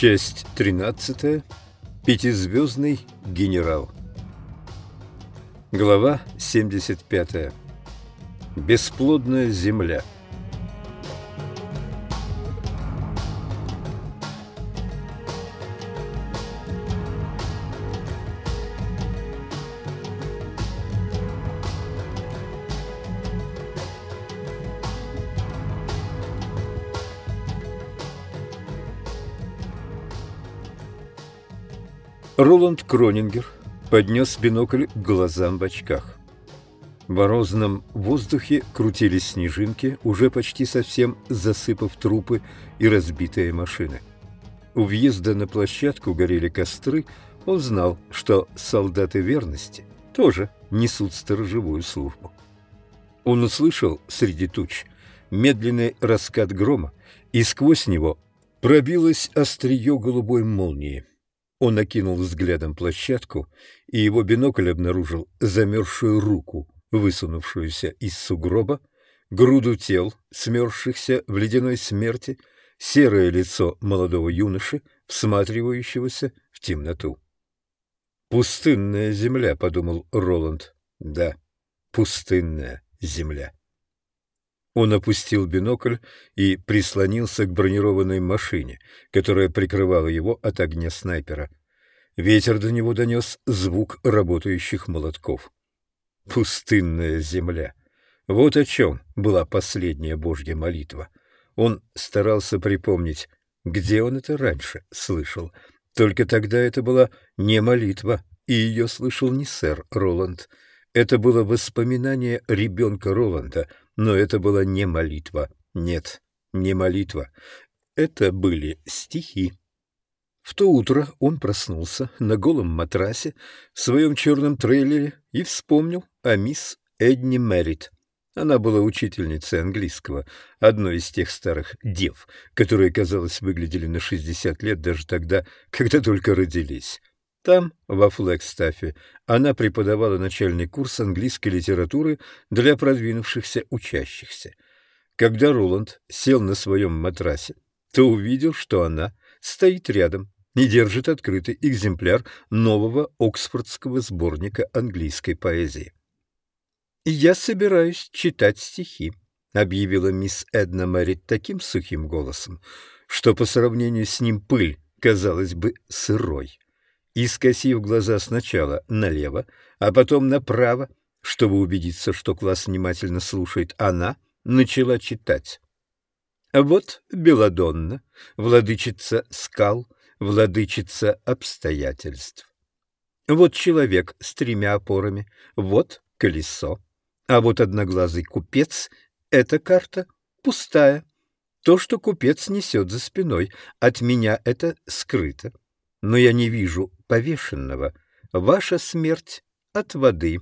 Часть 13. Пятизвездный генерал. Глава 75. Бесплодная земля. Роланд Кронингер поднес бинокль к глазам в очках. В морозном воздухе крутились снежинки, уже почти совсем засыпав трупы и разбитые машины. У въезда на площадку горели костры, он знал, что солдаты верности тоже несут сторожевую службу. Он услышал среди туч медленный раскат грома, и сквозь него пробилось острие голубой молнии. Он окинул взглядом площадку, и его бинокль обнаружил замерзшую руку, высунувшуюся из сугроба, груду тел, смерзшихся в ледяной смерти, серое лицо молодого юноши, всматривающегося в темноту. «Пустынная земля», — подумал Роланд. «Да, пустынная земля». Он опустил бинокль и прислонился к бронированной машине, которая прикрывала его от огня снайпера. Ветер до него донес звук работающих молотков. Пустынная земля. Вот о чем была последняя божья молитва. Он старался припомнить, где он это раньше слышал. Только тогда это была не молитва, и ее слышал не сэр Роланд. Это было воспоминание ребенка Роланда — но это была не молитва. Нет, не молитва. Это были стихи. В то утро он проснулся на голом матрасе в своем черном трейлере и вспомнил о мисс Эдни Меррит. Она была учительницей английского, одной из тех старых дев, которые, казалось, выглядели на 60 лет даже тогда, когда только родились. Там, во Флэгстафе, она преподавала начальный курс английской литературы для продвинувшихся учащихся. Когда Роланд сел на своем матрасе, то увидел, что она стоит рядом и держит открытый экземпляр нового оксфордского сборника английской поэзии. «Я собираюсь читать стихи», — объявила мисс Эдна Мэрит таким сухим голосом, что по сравнению с ним пыль казалась бы сырой и, скосив глаза сначала налево, а потом направо, чтобы убедиться, что класс внимательно слушает, она начала читать. Вот Беладонна, владычица скал, владычица обстоятельств. Вот человек с тремя опорами, вот колесо, а вот одноглазый купец — эта карта пустая. То, что купец несет за спиной, от меня это скрыто но я не вижу повешенного. Ваша смерть от воды».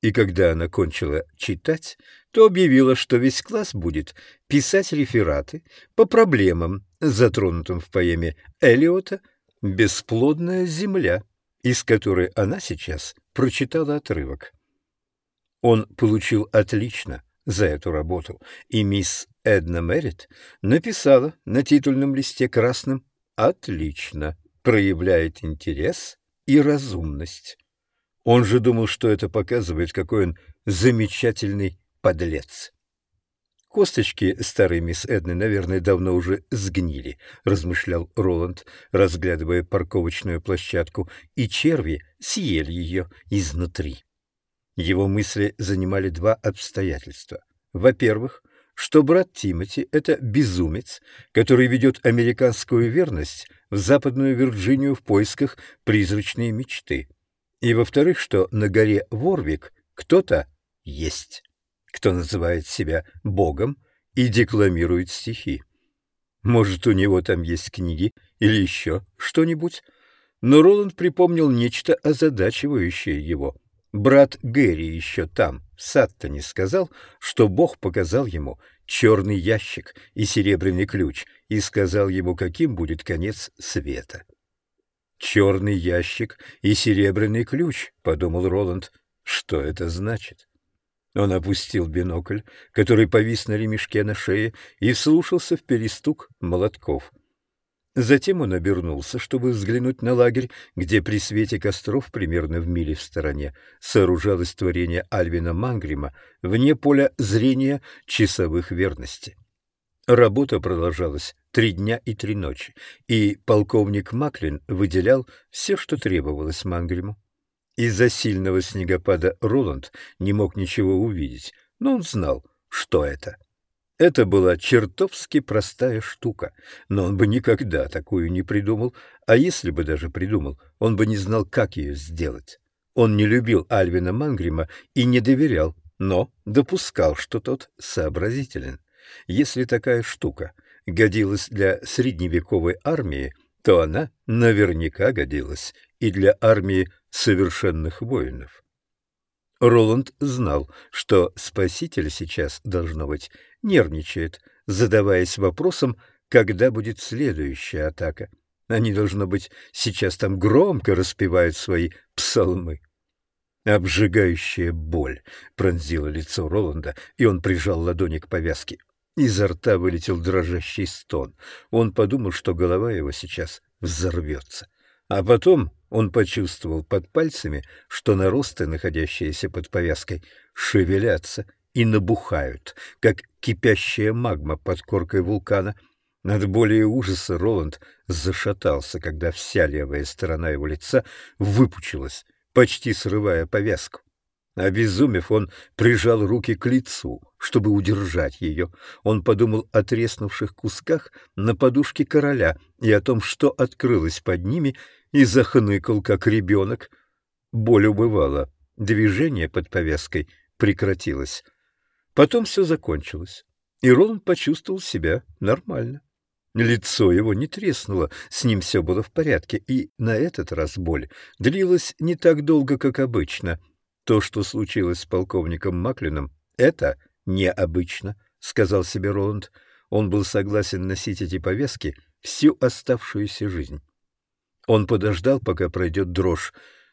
И когда она кончила читать, то объявила, что весь класс будет писать рефераты по проблемам, затронутым в поэме Элиота «Бесплодная земля», из которой она сейчас прочитала отрывок. Он получил отлично за эту работу, и мисс Эдна Меррит написала на титульном листе красным Отлично. Проявляет интерес и разумность. Он же думал, что это показывает, какой он замечательный подлец. Косточки старой мисс Эдны, наверное, давно уже сгнили, размышлял Роланд, разглядывая парковочную площадку, и черви съели ее изнутри. Его мысли занимали два обстоятельства. Во-первых, что брат Тимоти — это безумец, который ведет американскую верность в Западную Вирджинию в поисках призрачной мечты. И, во-вторых, что на горе Ворвик кто-то есть, кто называет себя Богом и декламирует стихи. Может, у него там есть книги или еще что-нибудь? Но Роланд припомнил нечто озадачивающее его — Брат Гэри еще там, в Саттоне, сказал, что Бог показал ему черный ящик и серебряный ключ и сказал ему, каким будет конец света. «Черный ящик и серебряный ключ», — подумал Роланд. «Что это значит?» Он опустил бинокль, который повис на ремешке на шее, и слушался в перестук молотков. Затем он обернулся, чтобы взглянуть на лагерь, где при свете костров, примерно в миле в стороне, сооружалось творение Альвина Мангрима вне поля зрения часовых верности. Работа продолжалась три дня и три ночи, и полковник Маклин выделял все, что требовалось Мангриму. Из-за сильного снегопада Роланд не мог ничего увидеть, но он знал, что это. Это была чертовски простая штука, но он бы никогда такую не придумал, а если бы даже придумал, он бы не знал, как ее сделать. Он не любил Альвина Мангрима и не доверял, но допускал, что тот сообразителен. Если такая штука годилась для средневековой армии, то она наверняка годилась и для армии совершенных воинов. Роланд знал, что спаситель сейчас, должно быть, нервничает, задаваясь вопросом, когда будет следующая атака. Они, должно быть, сейчас там громко распевают свои псалмы. Обжигающая боль пронзила лицо Роланда, и он прижал ладони к повязке. Изо рта вылетел дрожащий стон. Он подумал, что голова его сейчас взорвется. А потом он почувствовал под пальцами, что наросты, находящиеся под повязкой, шевелятся и набухают, как кипящая магма под коркой вулкана. Боли и ужаса Роланд зашатался, когда вся левая сторона его лица выпучилась, почти срывая повязку. Обезумев, он прижал руки к лицу, чтобы удержать ее. Он подумал о треснувших кусках на подушке короля и о том, что открылось под ними, и захныкал, как ребенок. Боль убывала, движение под повязкой прекратилось. Потом все закончилось, и Роланд почувствовал себя нормально. Лицо его не треснуло, с ним все было в порядке, и на этот раз боль длилась не так долго, как обычно — то, что случилось с полковником Маклином, это необычно, сказал себе Роланд. Он был согласен носить эти повязки всю оставшуюся жизнь. Он подождал, пока пройдет дрожь.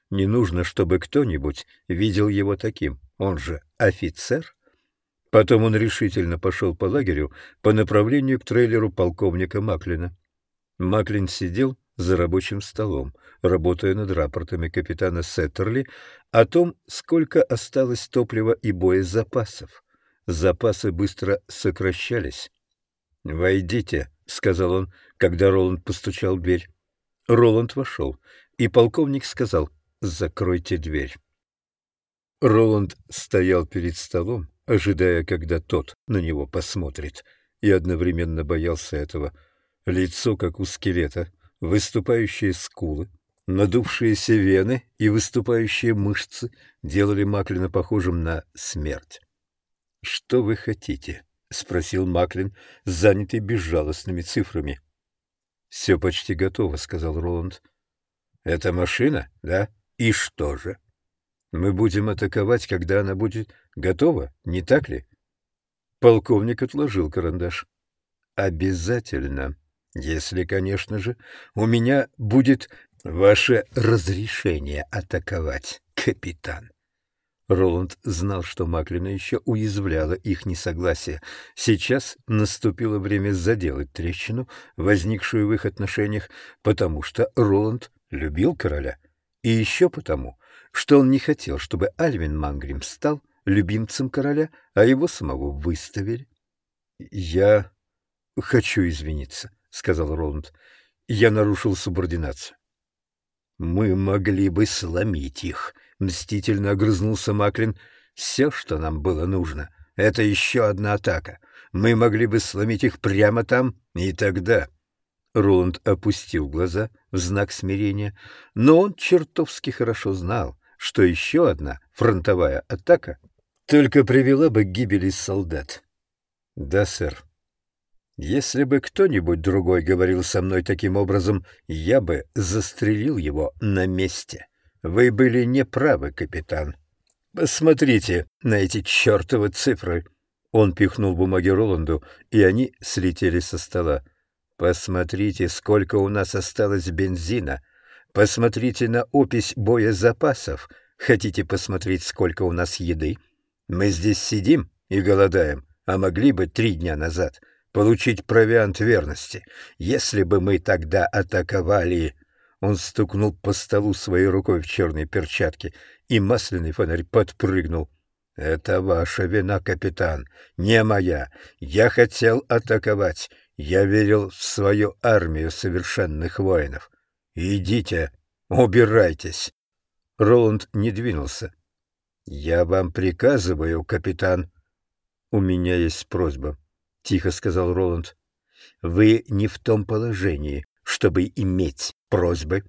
Не нужно, чтобы кто-нибудь видел его таким. Он же офицер. Потом он решительно пошел по лагерю по направлению к трейлеру полковника Маклина. Маклин сидел за рабочим столом, работая над рапортами капитана Сеттерли о том, сколько осталось топлива и боезапасов. Запасы быстро сокращались. «Войдите», — сказал он, когда Роланд постучал в дверь. Роланд вошел, и полковник сказал «Закройте дверь». Роланд стоял перед столом, ожидая, когда тот на него посмотрит, и одновременно боялся этого. Лицо, как у скелета, Выступающие скулы, надувшиеся вены и выступающие мышцы делали Маклина похожим на смерть. — Что вы хотите? — спросил Маклин, занятый безжалостными цифрами. — Все почти готово, — сказал Роланд. — Это машина, да? И что же? Мы будем атаковать, когда она будет готова, не так ли? Полковник отложил карандаш. — Обязательно. Если, конечно же, у меня будет ваше разрешение атаковать, капитан. Роланд знал, что Маклина еще уязвляла их несогласие. Сейчас наступило время заделать трещину, возникшую в их отношениях, потому что Роланд любил короля, и еще потому, что он не хотел, чтобы Альвин Мангрим стал любимцем короля, а его самого выставили. «Я хочу извиниться», — сказал Роланд. «Я нарушил субординацию». «Мы могли бы сломить их», — мстительно огрызнулся Маклин. «Все, что нам было нужно, — это еще одна атака. Мы могли бы сломить их прямо там, и тогда...» Роланд опустил глаза в знак смирения, но он чертовски хорошо знал, что еще одна фронтовая атака только привела бы к гибели солдат. «Да, сэр», если бы кто-нибудь другой говорил со мной таким образом, я бы застрелил его на месте. Вы были неправы, капитан. Посмотрите на эти чертовы цифры. Он пихнул бумаги Роланду, и они слетели со стола. Посмотрите, сколько у нас осталось бензина. Посмотрите на опись боезапасов. Хотите посмотреть, сколько у нас еды? Мы здесь сидим и голодаем, а могли бы три дня назад получить провиант верности. Если бы мы тогда атаковали...» Он стукнул по столу своей рукой в черной перчатке, и масляный фонарь подпрыгнул. «Это ваша вина, капитан, не моя. Я хотел атаковать. Я верил в свою армию совершенных воинов. Идите, убирайтесь». Роланд не двинулся. «Я вам приказываю, капитан». «У меня есть просьба», — тихо сказал Роланд. «Вы не в том положении, чтобы иметь просьбы».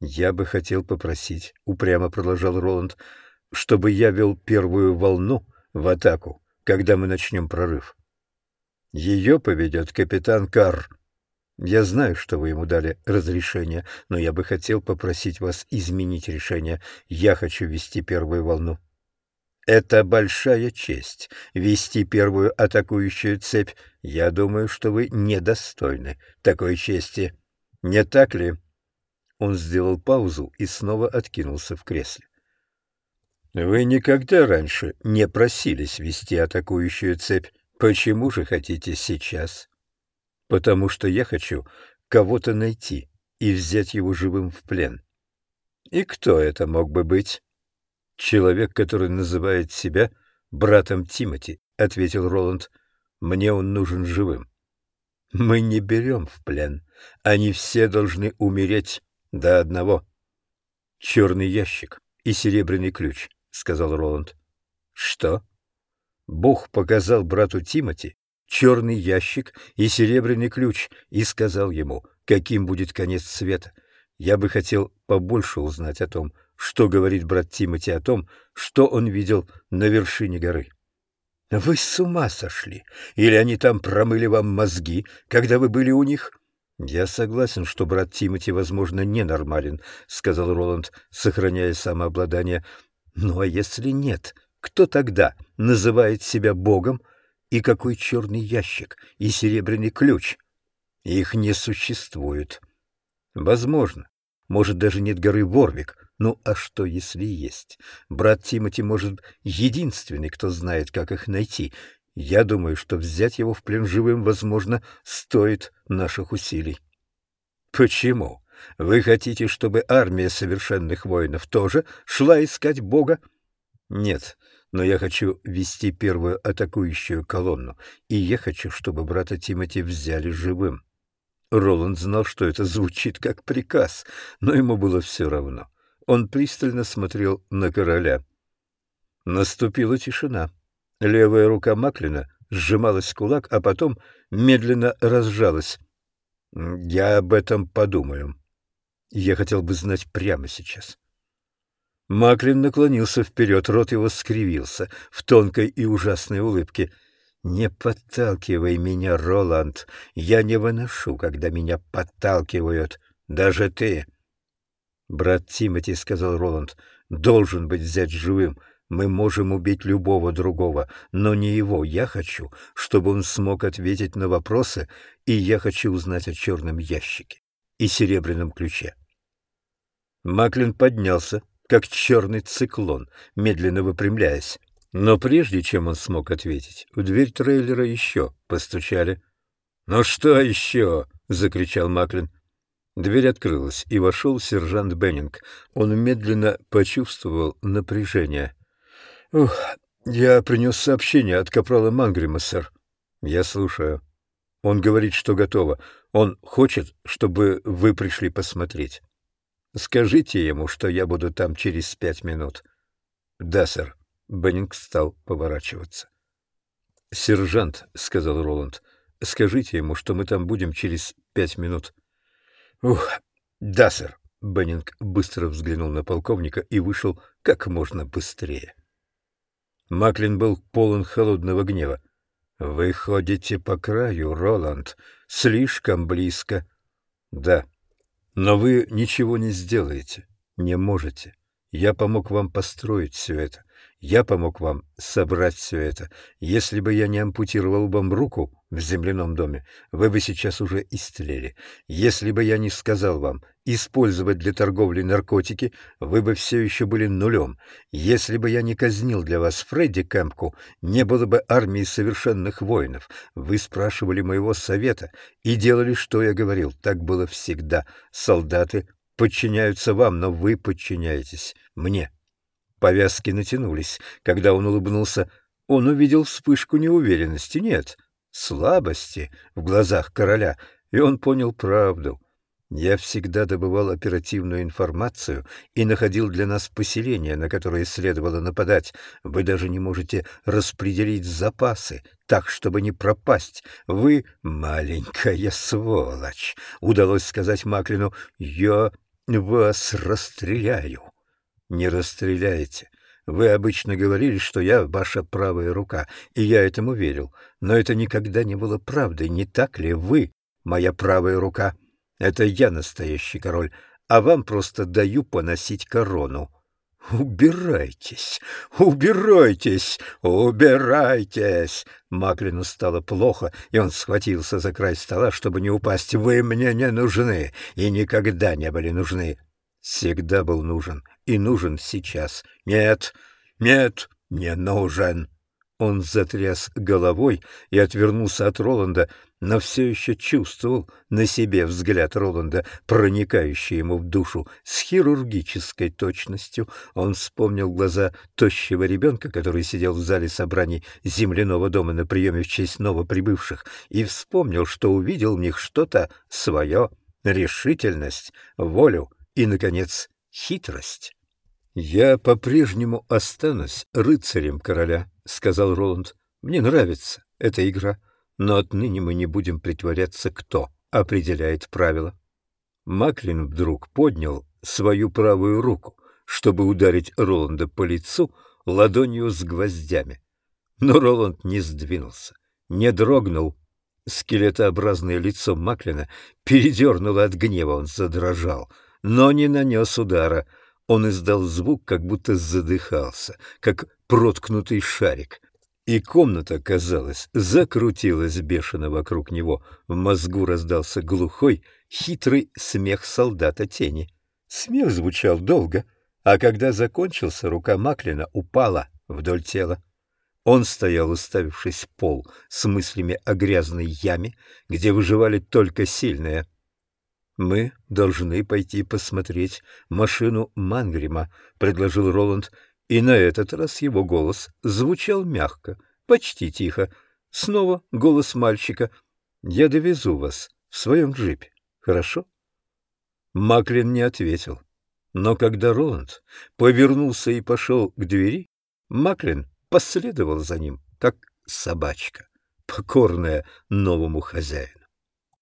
«Я бы хотел попросить», — упрямо продолжал Роланд, — «чтобы я вел первую волну в атаку, когда мы начнем прорыв». «Ее поведет капитан Карр». Я знаю, что вы ему дали разрешение, но я бы хотел попросить вас изменить решение. Я хочу вести первую волну. Это большая честь — вести первую атакующую цепь. Я думаю, что вы недостойны такой чести. Не так ли?» Он сделал паузу и снова откинулся в кресле. «Вы никогда раньше не просились вести атакующую цепь. Почему же хотите сейчас?» «Потому что я хочу кого-то найти и взять его живым в плен». «И кто это мог бы быть?» «Человек, который называет себя братом Тимати», — ответил Роланд. «Мне он нужен живым». «Мы не берем в плен. Они все должны умереть до одного». «Черный ящик и серебряный ключ», — сказал Роланд. «Что?» Бог показал брату Тимати черный ящик и серебряный ключ и сказал ему, каким будет конец света. Я бы хотел побольше узнать о том, что говорит брат Тимати о том, что он видел на вершине горы. Вы с ума сошли? Или они там промыли вам мозги, когда вы были у них? Я согласен, что брат Тимати, возможно, ненормален, сказал Роланд, сохраняя самообладание. Ну а если нет, кто тогда называет себя богом? И какой черный ящик и серебряный ключ? Их не существует. Возможно, может, даже нет горы Ворвик, ну а что, если есть? Брат Тимати, может, единственный, кто знает, как их найти. Я думаю, что взять его в плен живым, возможно, стоит наших усилий. Почему? Вы хотите, чтобы армия совершенных воинов тоже шла искать Бога? Нет, но я хочу вести первую атакующую колонну, и я хочу, чтобы брата Тимати взяли живым. Роланд знал, что это звучит как приказ, но ему было все равно. Он пристально смотрел на короля. Наступила тишина. Левая рука Маклина сжималась в кулак, а потом медленно разжалась. «Я об этом подумаю. Я хотел бы знать прямо сейчас». Маклин наклонился вперед, рот его скривился в тонкой и ужасной улыбке. «Не подталкивай меня, Роланд. Я не выношу, когда меня подталкивают. Даже ты». «Брат Тимати, — сказал Роланд, — должен быть взять живым. Мы можем убить любого другого, но не его. Я хочу, чтобы он смог ответить на вопросы, и я хочу узнать о черном ящике и серебряном ключе». Маклин поднялся, как черный циклон, медленно выпрямляясь. Но прежде чем он смог ответить, в дверь трейлера еще постучали. «Ну что еще?» — закричал Маклин. Дверь открылась, и вошел сержант Беннинг. Он медленно почувствовал напряжение. «Ух, я принес сообщение от капрала Мангрима, сэр». «Я слушаю». «Он говорит, что готово. Он хочет, чтобы вы пришли посмотреть». «Скажите ему, что я буду там через пять минут». «Да, сэр». Беннинг стал поворачиваться. «Сержант», — сказал Роланд, — «скажите ему, что мы там будем через пять минут». «Ух, да, сэр». Беннинг быстро взглянул на полковника и вышел как можно быстрее. Маклин был полон холодного гнева. «Вы ходите по краю, Роланд, слишком близко». «Да, но вы ничего не сделаете, не можете. Я помог вам построить все это. Я помог вам собрать все это. Если бы я не ампутировал вам руку в земляном доме, вы бы сейчас уже истлели. Если бы я не сказал вам, использовать для торговли наркотики, вы бы все еще были нулем. Если бы я не казнил для вас Фредди Кэмпку, не было бы армии совершенных воинов. Вы спрашивали моего совета и делали, что я говорил. Так было всегда. Солдаты подчиняются вам, но вы подчиняетесь мне. Повязки натянулись. Когда он улыбнулся, он увидел вспышку неуверенности. Нет, слабости в глазах короля, и он понял правду — я всегда добывал оперативную информацию и находил для нас поселения, на которые следовало нападать. Вы даже не можете распределить запасы так, чтобы не пропасть. Вы маленькая сволочь, удалось сказать Маклину. Я вас расстреляю. Не расстреляете. Вы обычно говорили, что я ваша правая рука, и я этому верил. Но это никогда не было правдой, не так ли вы, моя правая рука?» Это я настоящий король, а вам просто даю поносить корону. «Убирайтесь! Убирайтесь! Убирайтесь!» Маклину стало плохо, и он схватился за край стола, чтобы не упасть. «Вы мне не нужны и никогда не были нужны!» «Всегда был нужен и нужен сейчас!» «Нет, нет, не нужен!» Он затряс головой и отвернулся от Роланда, но все еще чувствовал на себе взгляд Роланда, проникающий ему в душу с хирургической точностью. Он вспомнил глаза тощего ребенка, который сидел в зале собраний земляного дома на приеме в честь новоприбывших, и вспомнил, что увидел в них что-то свое, решительность, волю и, наконец, хитрость. «Я по-прежнему останусь рыцарем короля», — сказал Роланд. «Мне нравится эта игра, но отныне мы не будем притворяться, кто определяет правила». Маклин вдруг поднял свою правую руку, чтобы ударить Роланда по лицу ладонью с гвоздями. Но Роланд не сдвинулся, не дрогнул. Скелетообразное лицо Маклина передернуло от гнева, он задрожал, но не нанес удара — он издал звук, как будто задыхался, как проткнутый шарик. И комната, казалось, закрутилась бешено вокруг него. В мозгу раздался глухой, хитрый смех солдата тени. Смех звучал долго, а когда закончился, рука Маклина упала вдоль тела. Он стоял, уставившись в пол, с мыслями о грязной яме, где выживали только сильные — «Мы должны пойти посмотреть машину Мангрима», — предложил Роланд, и на этот раз его голос звучал мягко, почти тихо. Снова голос мальчика. «Я довезу вас в своем джипе, хорошо?» Маклин не ответил. Но когда Роланд повернулся и пошел к двери, Маклин последовал за ним, как собачка, покорная новому хозяину.